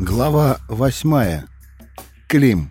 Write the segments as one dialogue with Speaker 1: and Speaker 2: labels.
Speaker 1: Глава восьмая. Клим.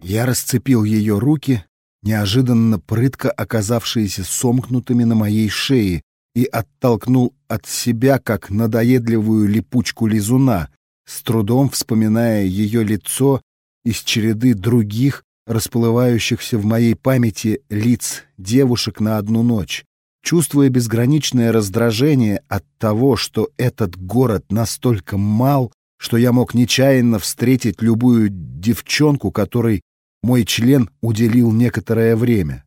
Speaker 1: Я расцепил ее руки, неожиданно прытко оказавшиеся сомкнутыми на моей шее, и оттолкнул от себя, как надоедливую липучку лизуна, с трудом вспоминая ее лицо из череды других, расплывающихся в моей памяти лиц девушек на одну ночь. Чувствуя безграничное раздражение от того, что этот город настолько мал, что я мог нечаянно встретить любую девчонку, которой мой член уделил некоторое время.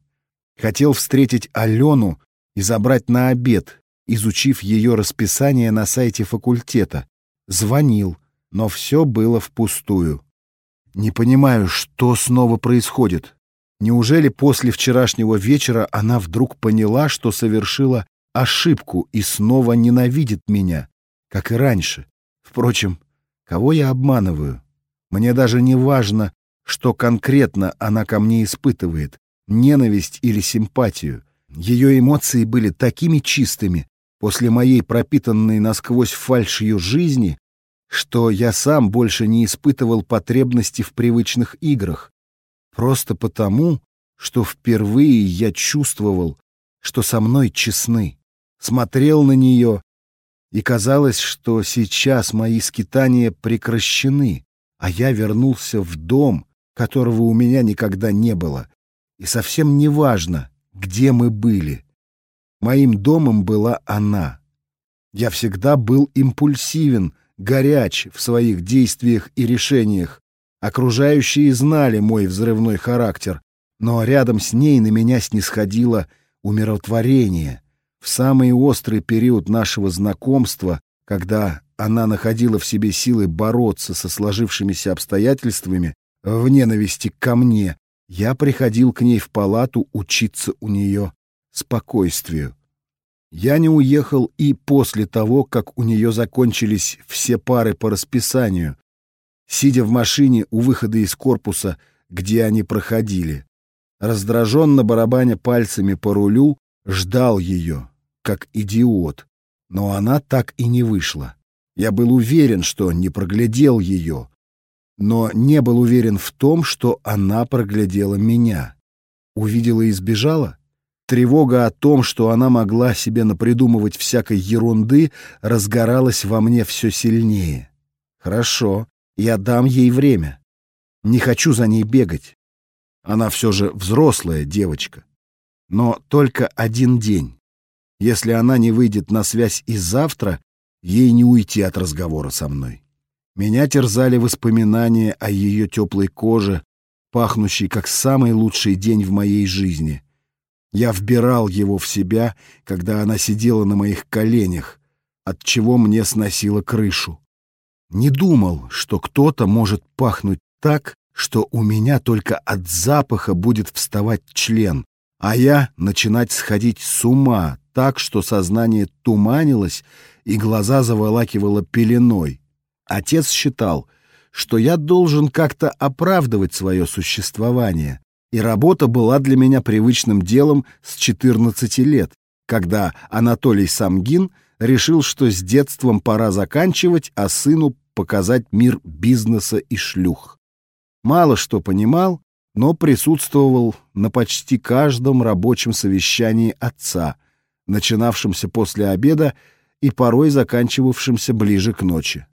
Speaker 1: Хотел встретить Алену и забрать на обед, изучив ее расписание на сайте факультета. Звонил, но все было впустую. Не понимаю, что снова происходит. Неужели после вчерашнего вечера она вдруг поняла, что совершила ошибку и снова ненавидит меня, как и раньше? Впрочем, кого я обманываю? Мне даже не важно, что конкретно она ко мне испытывает, ненависть или симпатию. Ее эмоции были такими чистыми после моей пропитанной насквозь фальшью жизни, что я сам больше не испытывал потребности в привычных играх, Просто потому, что впервые я чувствовал, что со мной честны. Смотрел на нее, и казалось, что сейчас мои скитания прекращены, а я вернулся в дом, которого у меня никогда не было. И совсем не важно, где мы были. Моим домом была она. Я всегда был импульсивен, горяч в своих действиях и решениях, Окружающие знали мой взрывной характер, но рядом с ней на меня снисходило умиротворение. В самый острый период нашего знакомства, когда она находила в себе силы бороться со сложившимися обстоятельствами в ненависти ко мне, я приходил к ней в палату учиться у нее спокойствию. Я не уехал и после того, как у нее закончились все пары по расписанию, сидя в машине у выхода из корпуса, где они проходили. Раздраженно барабаня пальцами по рулю, ждал ее, как идиот. Но она так и не вышла. Я был уверен, что не проглядел ее, но не был уверен в том, что она проглядела меня. Увидела и сбежала? Тревога о том, что она могла себе напридумывать всякой ерунды, разгоралась во мне все сильнее. Хорошо, я дам ей время. Не хочу за ней бегать. Она все же взрослая девочка. Но только один день. Если она не выйдет на связь и завтра, ей не уйти от разговора со мной. Меня терзали воспоминания о ее теплой коже, пахнущей как самый лучший день в моей жизни. Я вбирал его в себя, когда она сидела на моих коленях, от чего мне сносило крышу. Не думал, что кто-то может пахнуть так, что у меня только от запаха будет вставать член, а я начинать сходить с ума так, что сознание туманилось и глаза заволакивало пеленой. Отец считал, что я должен как-то оправдывать свое существование, и работа была для меня привычным делом с 14 лет, когда Анатолий Самгин — решил, что с детством пора заканчивать, а сыну показать мир бизнеса и шлюх. Мало что понимал, но присутствовал на почти каждом рабочем совещании отца, начинавшемся после обеда и порой заканчивавшемся ближе к ночи.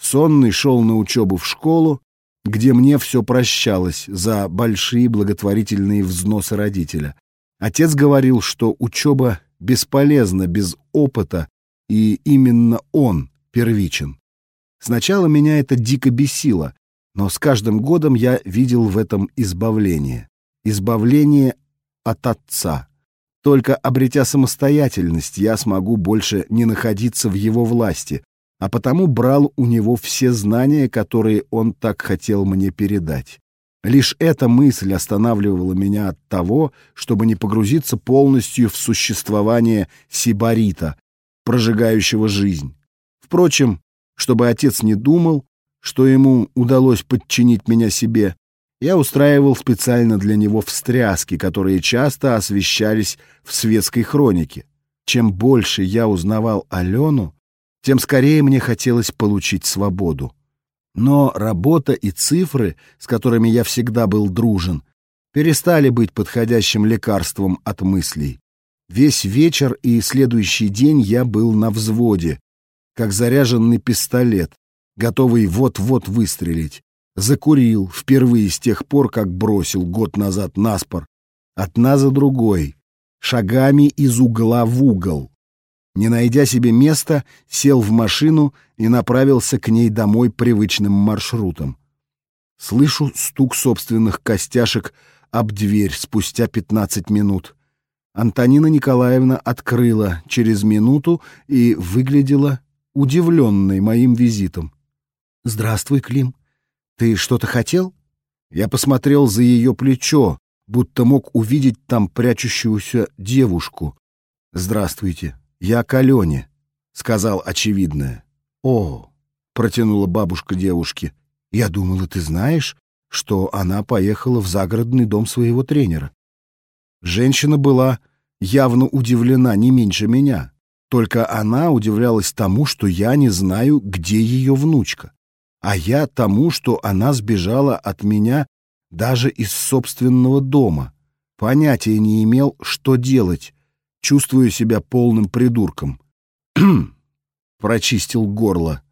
Speaker 1: Сонный шел на учебу в школу, где мне все прощалось за большие благотворительные взносы родителя. Отец говорил, что учеба бесполезна без опыта и именно он первичен. Сначала меня это дико бесило, но с каждым годом я видел в этом избавление. Избавление от отца. Только обретя самостоятельность, я смогу больше не находиться в его власти, а потому брал у него все знания, которые он так хотел мне передать. Лишь эта мысль останавливала меня от того, чтобы не погрузиться полностью в существование сибарита, прожигающего жизнь. Впрочем, чтобы отец не думал, что ему удалось подчинить меня себе, я устраивал специально для него встряски, которые часто освещались в светской хронике. Чем больше я узнавал Алену, тем скорее мне хотелось получить свободу. Но работа и цифры, с которыми я всегда был дружен, перестали быть подходящим лекарством от мыслей. Весь вечер и следующий день я был на взводе, как заряженный пистолет, готовый вот-вот выстрелить. Закурил впервые с тех пор, как бросил год назад наспор. Одна за другой, шагами из угла в угол. Не найдя себе места, сел в машину и направился к ней домой привычным маршрутом. Слышу стук собственных костяшек об дверь спустя пятнадцать минут. Антонина Николаевна открыла через минуту и выглядела удивленной моим визитом. «Здравствуй, Клим. Ты что-то хотел?» Я посмотрел за ее плечо, будто мог увидеть там прячущуюся девушку. «Здравствуйте, я к Алене», — сказал очевидное. «О!» — протянула бабушка девушки. «Я думала, ты знаешь, что она поехала в загородный дом своего тренера». Женщина была явно удивлена не меньше меня. Только она удивлялась тому, что я не знаю, где ее внучка. А я тому, что она сбежала от меня даже из собственного дома. Понятия не имел, что делать. Чувствую себя полным придурком. Прочистил горло.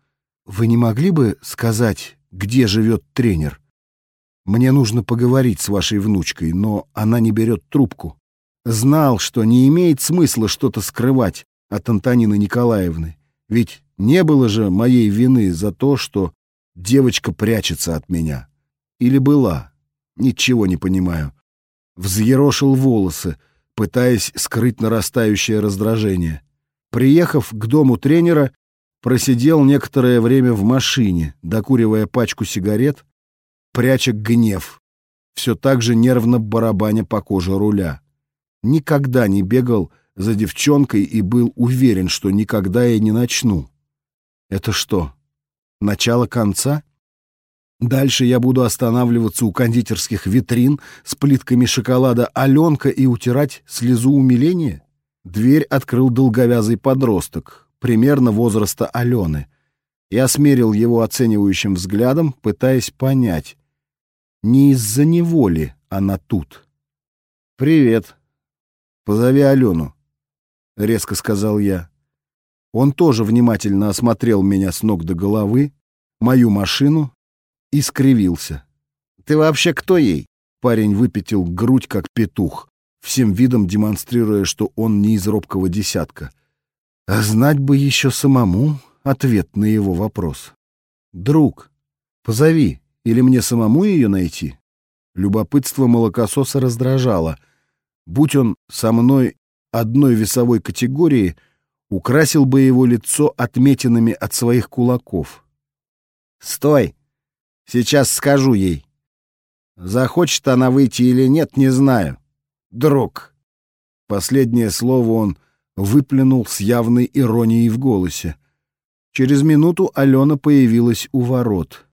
Speaker 1: Вы не могли бы сказать, где живет тренер? Мне нужно поговорить с вашей внучкой, но она не берет трубку. Знал, что не имеет смысла что-то скрывать от Антонины Николаевны. Ведь не было же моей вины за то, что девочка прячется от меня. Или была? Ничего не понимаю. Взъерошил волосы, пытаясь скрыть нарастающее раздражение. Приехав к дому тренера, просидел некоторое время в машине, докуривая пачку сигарет, пряча гнев, все так же нервно барабаня по коже руля никогда не бегал за девчонкой и был уверен, что никогда я не начну. Это что, начало конца? Дальше я буду останавливаться у кондитерских витрин с плитками шоколада «Аленка» и утирать слезу умиления? Дверь открыл долговязый подросток, примерно возраста Алены. Я смерил его оценивающим взглядом, пытаясь понять, не из-за него ли она тут. «Привет», «Позови Алену», — резко сказал я. Он тоже внимательно осмотрел меня с ног до головы, мою машину, и скривился. «Ты вообще кто ей?» Парень выпятил грудь, как петух, всем видом демонстрируя, что он не из робкого десятка. А знать бы еще самому ответ на его вопрос. «Друг, позови, или мне самому ее найти?» Любопытство молокососа раздражало — Будь он со мной одной весовой категории, украсил бы его лицо отметинами от своих кулаков. «Стой! Сейчас скажу ей. Захочет она выйти или нет, не знаю. Друг!» Последнее слово он выплюнул с явной иронией в голосе. Через минуту Алена появилась у ворот.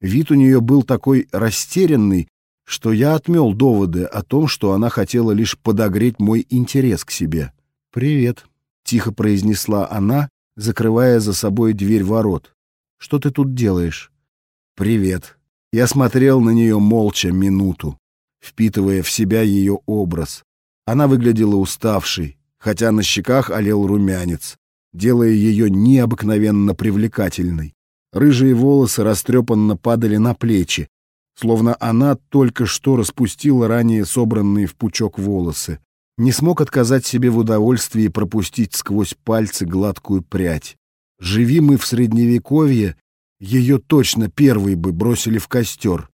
Speaker 1: Вид у нее был такой растерянный, что я отмел доводы о том, что она хотела лишь подогреть мой интерес к себе. «Привет», — тихо произнесла она, закрывая за собой дверь ворот. «Что ты тут делаешь?» «Привет». Я смотрел на нее молча минуту, впитывая в себя ее образ. Она выглядела уставшей, хотя на щеках олел румянец, делая ее необыкновенно привлекательной. Рыжие волосы растрепанно падали на плечи, словно она только что распустила ранее собранные в пучок волосы. Не смог отказать себе в удовольствии пропустить сквозь пальцы гладкую прядь. Живи мы в Средневековье, ее точно первой бы бросили в костер.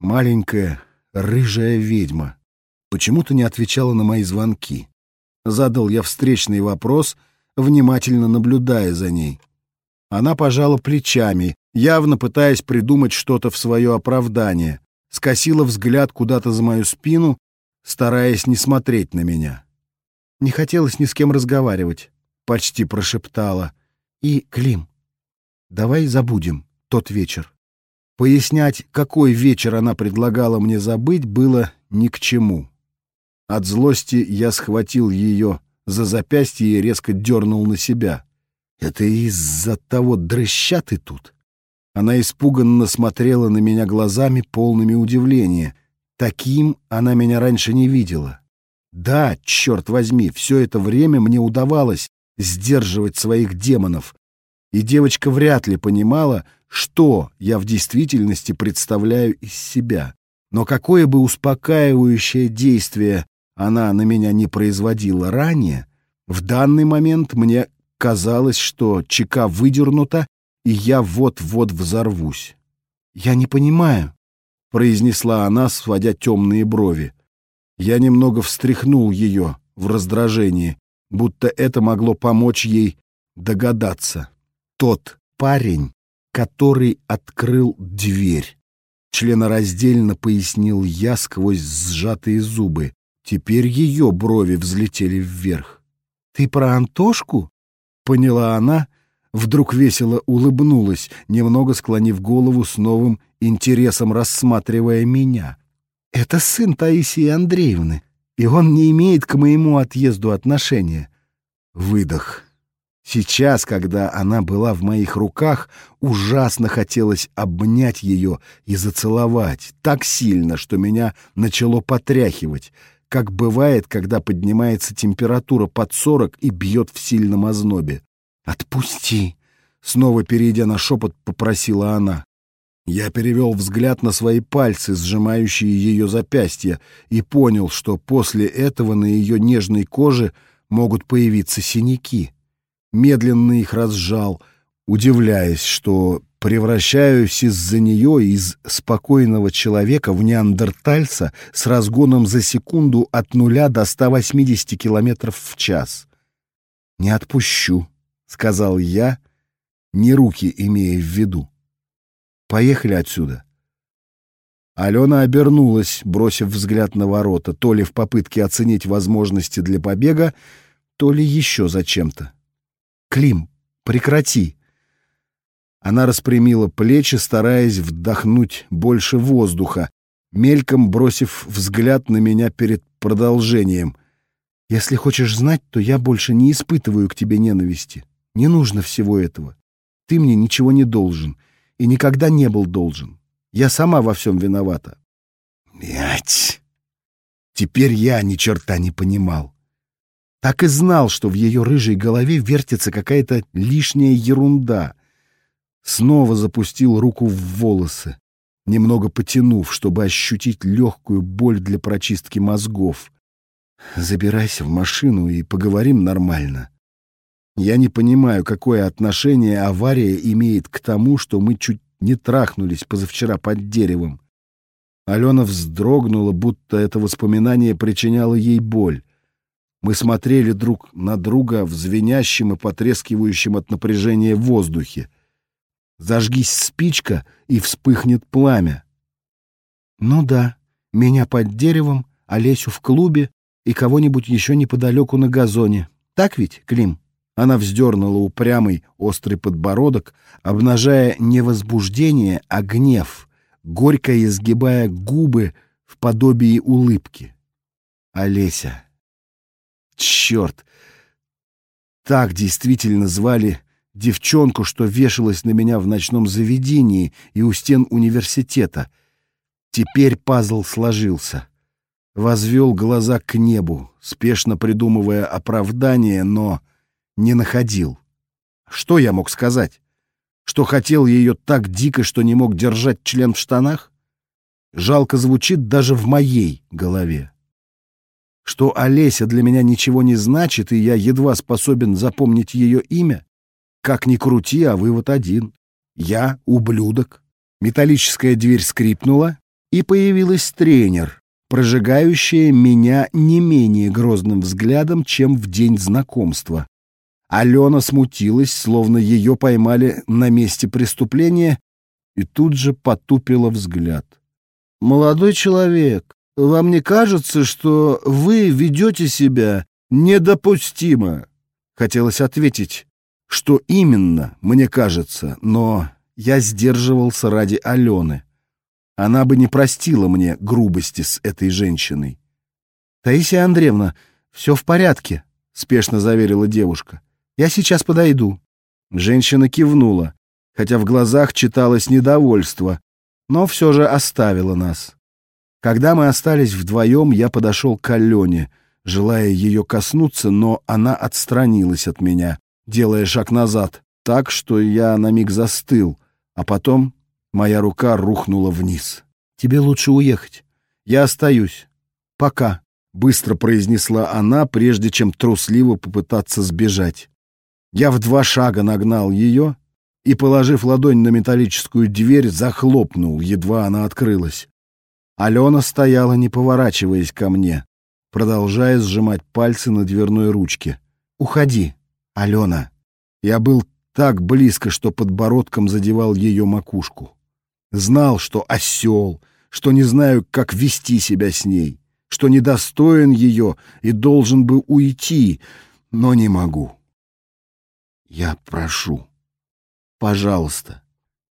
Speaker 1: Маленькая рыжая ведьма. Почему-то не отвечала на мои звонки. Задал я встречный вопрос, внимательно наблюдая за ней. Она пожала плечами, явно пытаясь придумать что-то в свое оправдание, скосила взгляд куда-то за мою спину, стараясь не смотреть на меня. Не хотелось ни с кем разговаривать, почти прошептала. И, Клим, давай забудем тот вечер. Пояснять, какой вечер она предлагала мне забыть, было ни к чему. От злости я схватил ее за запястье и резко дернул на себя. Это из-за того дрыща ты тут? Она испуганно смотрела на меня глазами, полными удивления. Таким она меня раньше не видела. Да, черт возьми, все это время мне удавалось сдерживать своих демонов. И девочка вряд ли понимала, что я в действительности представляю из себя. Но какое бы успокаивающее действие она на меня не производила ранее, в данный момент мне казалось, что чека выдернута, и я вот-вот взорвусь. «Я не понимаю», — произнесла она, сводя темные брови. Я немного встряхнул ее в раздражении, будто это могло помочь ей догадаться. Тот парень, который открыл дверь. Членораздельно пояснил я сквозь сжатые зубы. Теперь ее брови взлетели вверх. «Ты про Антошку?» — поняла она, вдруг весело улыбнулась, немного склонив голову с новым интересом, рассматривая меня. Это сын Таисии Андреевны, и он не имеет к моему отъезду отношения. Выдох. Сейчас, когда она была в моих руках, ужасно хотелось обнять ее и зацеловать так сильно, что меня начало потряхивать, как бывает, когда поднимается температура под сорок и бьет в сильном ознобе. «Отпусти!» — снова перейдя на шепот, попросила она. Я перевел взгляд на свои пальцы, сжимающие ее запястья, и понял, что после этого на ее нежной коже могут появиться синяки. Медленно их разжал, удивляясь, что превращаюсь из-за нее из спокойного человека в неандертальца с разгоном за секунду от нуля до 180 километров в час. «Не отпущу», — сказал я, не руки имея в виду. Поехали отсюда. Алена обернулась, бросив взгляд на ворота, то ли в попытке оценить возможности для побега, то ли еще зачем-то. «Клим, прекрати!» Она распрямила плечи, стараясь вдохнуть больше воздуха, мельком бросив взгляд на меня перед продолжением. «Если хочешь знать, то я больше не испытываю к тебе ненависти. Не нужно всего этого. Ты мне ничего не должен и никогда не был должен. Я сама во всем виновата. Мять! Теперь я ни черта не понимал. Так и знал, что в ее рыжей голове вертится какая-то лишняя ерунда. Снова запустил руку в волосы, немного потянув, чтобы ощутить легкую боль для прочистки мозгов. «Забирайся в машину и поговорим нормально», я не понимаю, какое отношение авария имеет к тому, что мы чуть не трахнулись позавчера под деревом. Алена вздрогнула, будто это воспоминание причиняло ей боль. Мы смотрели друг на друга в звенящем и потрескивающем от напряжения воздухе. Зажгись спичка, и вспыхнет пламя. Ну да, меня под деревом, Олесю в клубе и кого-нибудь еще неподалеку на газоне. Так ведь, Клим? Она вздернула упрямый острый подбородок, обнажая не возбуждение, а гнев, горько изгибая губы в подобии улыбки. Олеся. Черт! Так действительно звали девчонку, что вешалась на меня в ночном заведении и у стен университета. Теперь пазл сложился. Возвел глаза к небу, спешно придумывая оправдание, но не находил. Что я мог сказать? Что хотел ее так дико, что не мог держать член в штанах? Жалко звучит даже в моей голове. Что Олеся для меня ничего не значит, и я едва способен запомнить ее имя? Как ни крути, а вывод один. Я ублюдок. Металлическая дверь скрипнула, и появилась тренер, прожигающая меня не менее грозным взглядом, чем в день знакомства. Алена смутилась, словно ее поймали на месте преступления, и тут же потупила взгляд. «Молодой человек, вам не кажется, что вы ведете себя недопустимо?» Хотелось ответить, что именно, мне кажется, но я сдерживался ради Алены. Она бы не простила мне грубости с этой женщиной. «Таисия Андреевна, все в порядке», — спешно заверила девушка. Я сейчас подойду. Женщина кивнула, хотя в глазах читалось недовольство, но все же оставила нас. Когда мы остались вдвоем, я подошел к Алене, желая ее коснуться, но она отстранилась от меня, делая шаг назад, так, что я на миг застыл, а потом моя рука рухнула вниз. «Тебе лучше уехать. Я остаюсь. Пока», — быстро произнесла она, прежде чем трусливо попытаться сбежать. Я в два шага нагнал ее и, положив ладонь на металлическую дверь, захлопнул, едва она открылась. Алена стояла, не поворачиваясь ко мне, продолжая сжимать пальцы на дверной ручке. «Уходи, Алена!» Я был так близко, что подбородком задевал ее макушку. Знал, что осел, что не знаю, как вести себя с ней, что недостоин ее и должен бы уйти, но не могу. Я прошу, пожалуйста.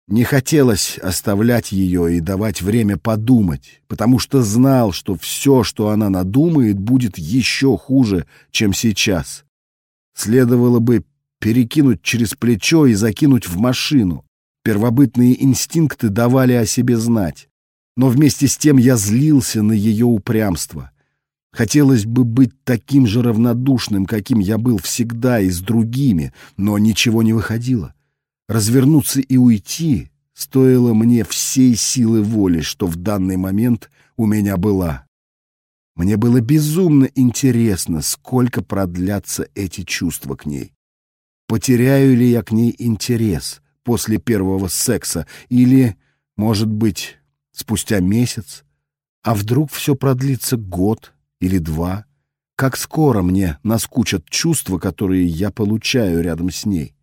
Speaker 1: Не хотелось оставлять ее и давать время подумать, потому что знал, что все, что она надумает, будет еще хуже, чем сейчас. Следовало бы перекинуть через плечо и закинуть в машину. Первобытные инстинкты давали о себе знать. Но вместе с тем я злился на ее упрямство. Хотелось бы быть таким же равнодушным, каким я был всегда и с другими, но ничего не выходило. Развернуться и уйти стоило мне всей силы воли, что в данный момент у меня была. Мне было безумно интересно, сколько продлятся эти чувства к ней. Потеряю ли я к ней интерес после первого секса или, может быть, спустя месяц? А вдруг все продлится год или два? Как скоро мне наскучат чувства, которые я получаю рядом с ней?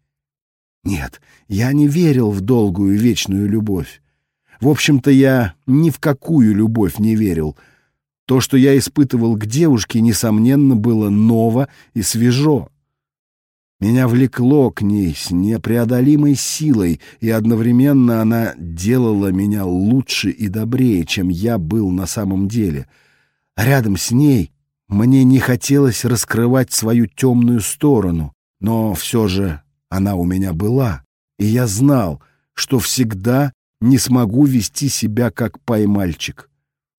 Speaker 1: Нет, я не верил в долгую вечную любовь. В общем-то, я ни в какую любовь не верил. То, что я испытывал к девушке, несомненно, было ново и свежо. Меня влекло к ней с непреодолимой силой, и одновременно она делала меня лучше и добрее, чем я был на самом деле. Рядом с ней мне не хотелось раскрывать свою темную сторону, но все же она у меня была, и я знал, что всегда не смогу вести себя как поймальчик.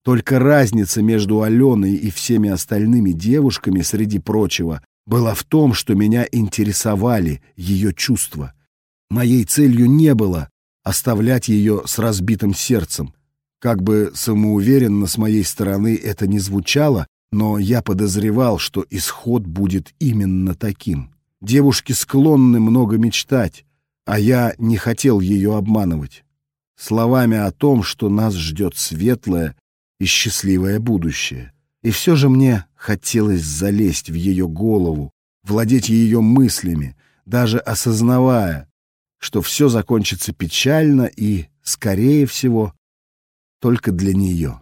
Speaker 1: Только разница между Аленой и всеми остальными девушками, среди прочего, была в том, что меня интересовали ее чувства. Моей целью не было оставлять ее с разбитым сердцем. Как бы самоуверенно с моей стороны это ни звучало, но я подозревал, что исход будет именно таким. Девушки склонны много мечтать, а я не хотел ее обманывать. Словами о том, что нас ждет светлое и счастливое будущее. И все же мне хотелось залезть в ее голову, владеть ее мыслями, даже осознавая, что все закончится печально и, скорее всего, только для нее.